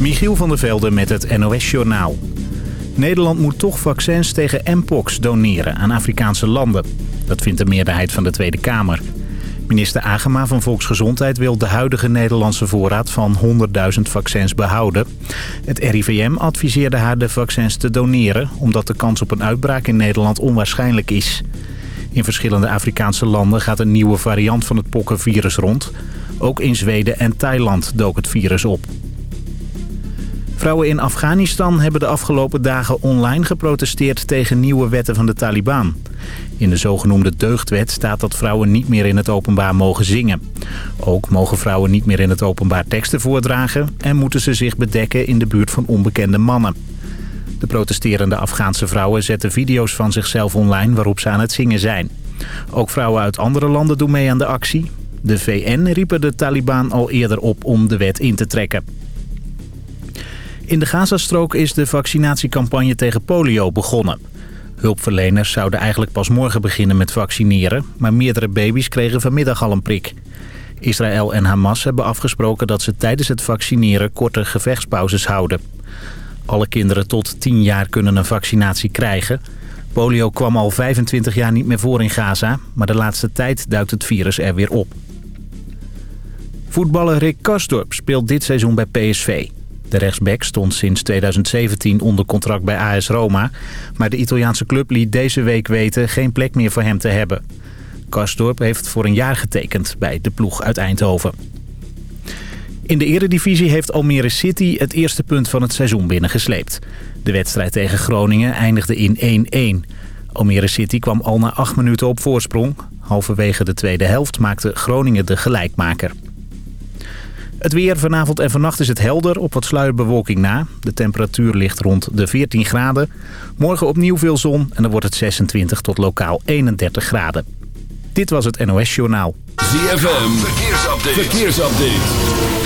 Michiel van der Velde met het NOS-journaal. Nederland moet toch vaccins tegen mpox doneren aan Afrikaanse landen. Dat vindt de meerderheid van de Tweede Kamer. Minister Agema van Volksgezondheid wil de huidige Nederlandse voorraad van 100.000 vaccins behouden. Het RIVM adviseerde haar de vaccins te doneren... omdat de kans op een uitbraak in Nederland onwaarschijnlijk is. In verschillende Afrikaanse landen gaat een nieuwe variant van het pokkenvirus rond. Ook in Zweden en Thailand dook het virus op. Vrouwen in Afghanistan hebben de afgelopen dagen online geprotesteerd tegen nieuwe wetten van de Taliban. In de zogenoemde deugdwet staat dat vrouwen niet meer in het openbaar mogen zingen. Ook mogen vrouwen niet meer in het openbaar teksten voordragen... en moeten ze zich bedekken in de buurt van onbekende mannen. De protesterende Afghaanse vrouwen zetten video's van zichzelf online waarop ze aan het zingen zijn. Ook vrouwen uit andere landen doen mee aan de actie. De VN riepen de Taliban al eerder op om de wet in te trekken. In de Gazastrook is de vaccinatiecampagne tegen polio begonnen. Hulpverleners zouden eigenlijk pas morgen beginnen met vaccineren... maar meerdere baby's kregen vanmiddag al een prik. Israël en Hamas hebben afgesproken dat ze tijdens het vaccineren korte gevechtspauzes houden. Alle kinderen tot 10 jaar kunnen een vaccinatie krijgen. Polio kwam al 25 jaar niet meer voor in Gaza... maar de laatste tijd duikt het virus er weer op. Voetballer Rick Karsdorp speelt dit seizoen bij PSV. De rechtsback stond sinds 2017 onder contract bij AS Roma... maar de Italiaanse club liet deze week weten geen plek meer voor hem te hebben. Karsdorp heeft voor een jaar getekend bij de ploeg uit Eindhoven. In de eredivisie heeft Almere City het eerste punt van het seizoen binnengesleept. De wedstrijd tegen Groningen eindigde in 1-1. Almere City kwam al na acht minuten op voorsprong. Halverwege de tweede helft maakte Groningen de gelijkmaker. Het weer vanavond en vannacht is het helder op wat sluierbewolking na. De temperatuur ligt rond de 14 graden. Morgen opnieuw veel zon en dan wordt het 26 tot lokaal 31 graden. Dit was het NOS Journaal. ZFM, verkeersupdate. verkeersupdate.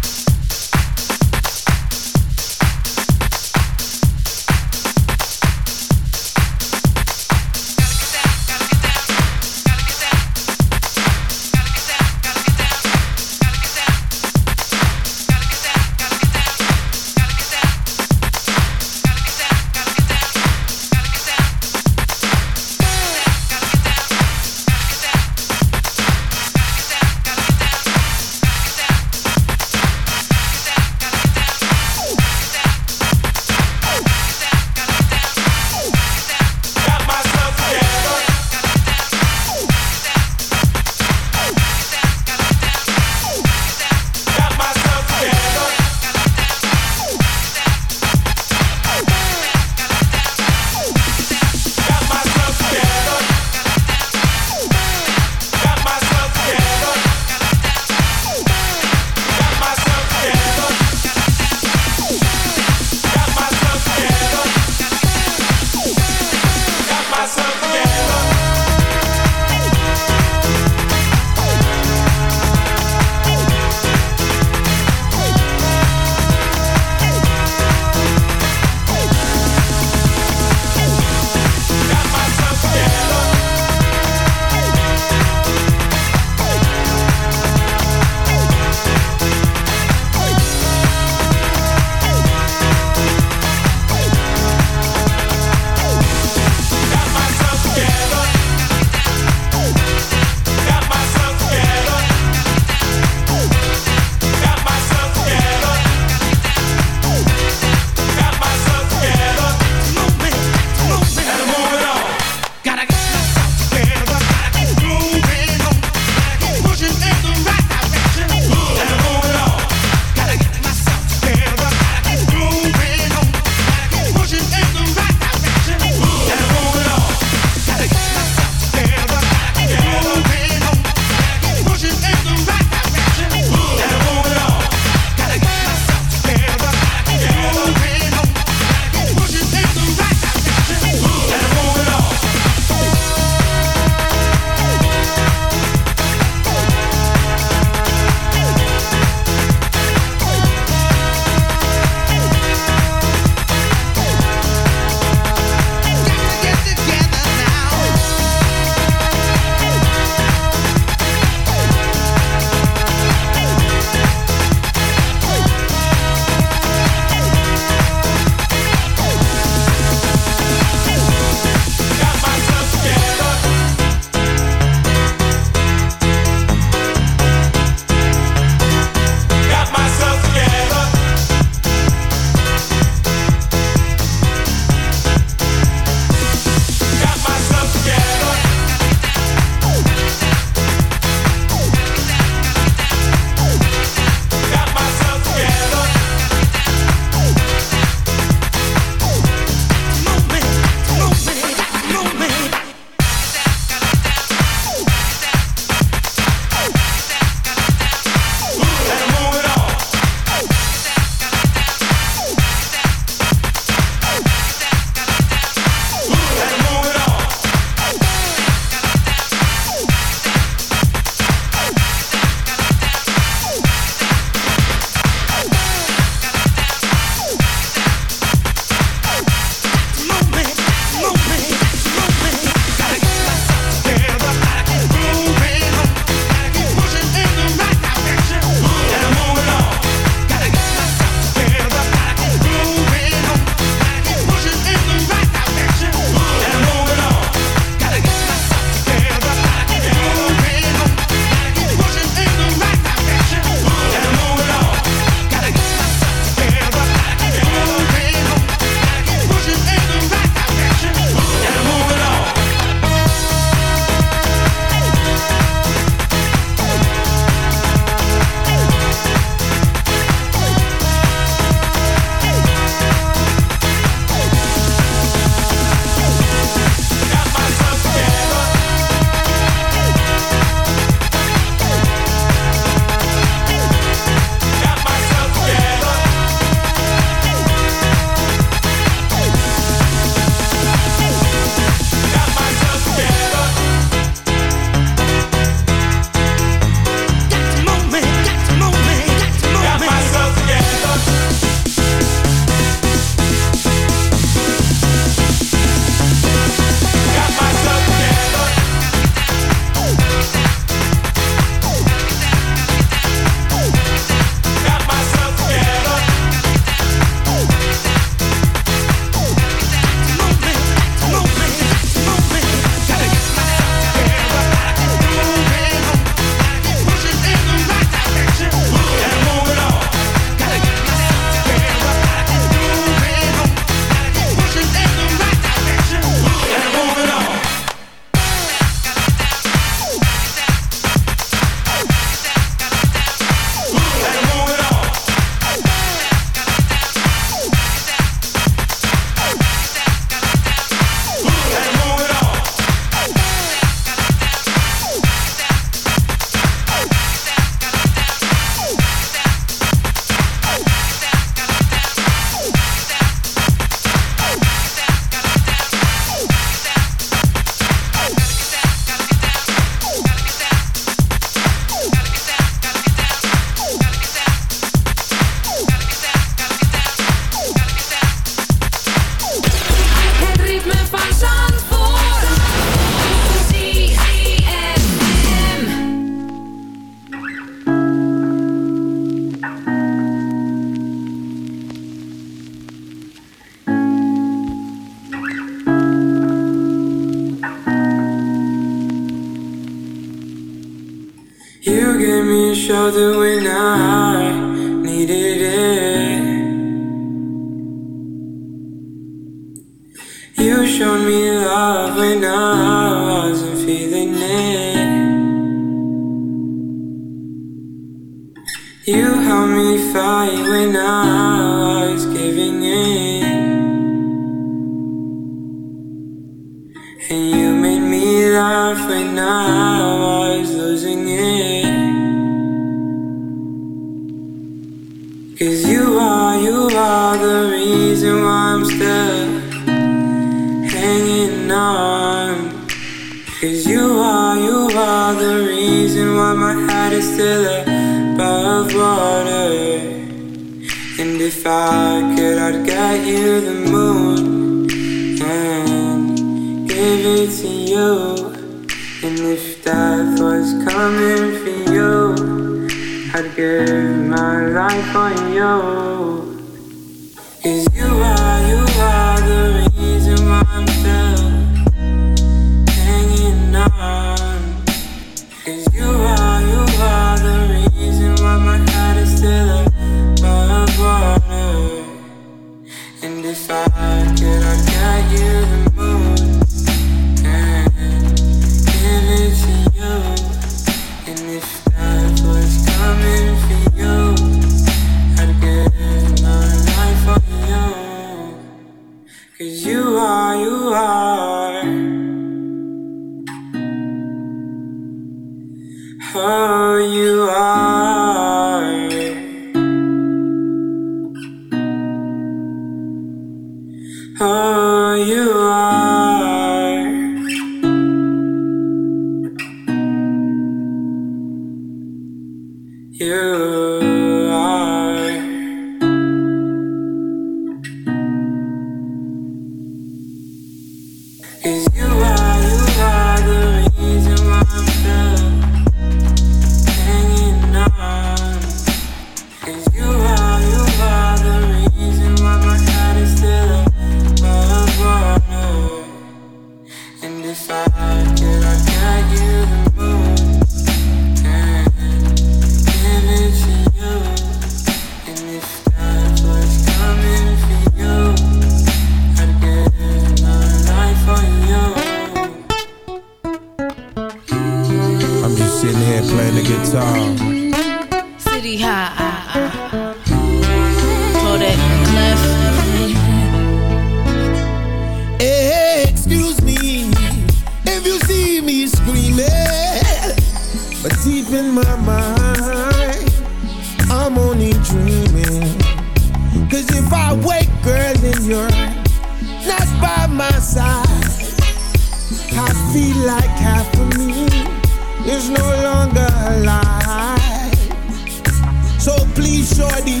So please, shorty,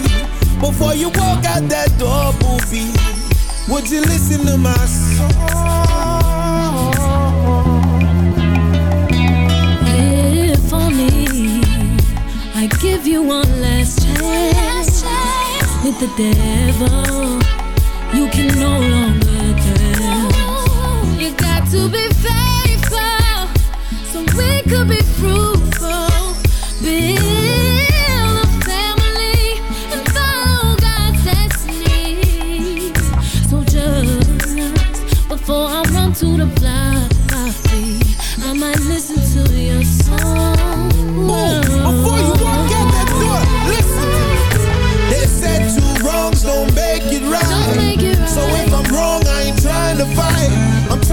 before you walk out that door, booby, would you listen to my song? If only I give you one last chance with the devil, you can no longer dance. You got to be faithful so we could be fruitful.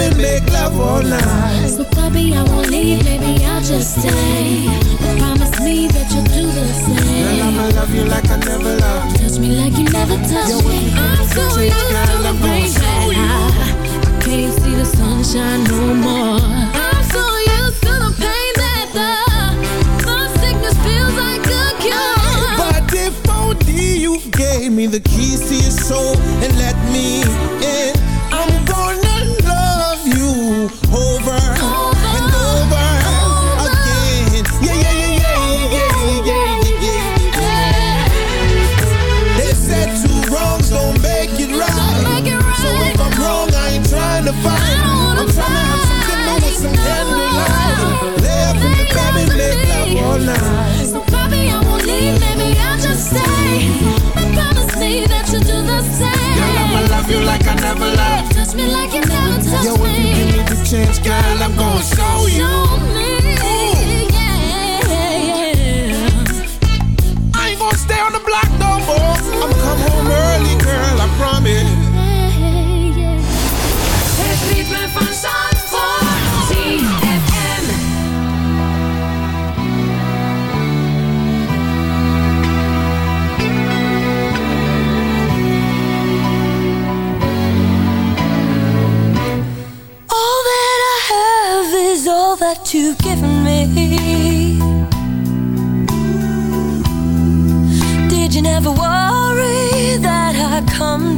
and make love all night. So puppy, I won't leave, baby, I'll just stay. Promise me that you'll do the same. Girl, I'ma love you like I never loved Touch me like you never touched me. I'm so used to the rain that I can't see the sunshine no more. I'm so used to the pain that the, the sickness feels like a cure. But if only you gave me the keys to your soul and let me in, the same. Girl, I'ma love you like I never loved. Touch me like you never touched Yo, if me. you give me the chance, girl, I'm gonna show you.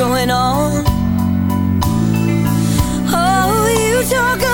Going on. Oh, you talk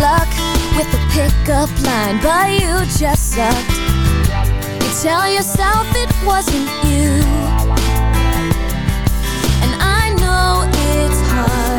luck with a pickup line, but you just sucked. You tell yourself it wasn't you, and I know it's hard.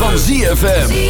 van ZFM.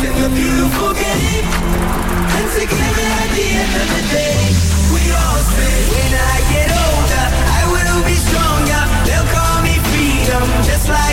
in the beautiful game. And together at the end of the day, we all when I get older, I will be stronger. They'll call me freedom, just like.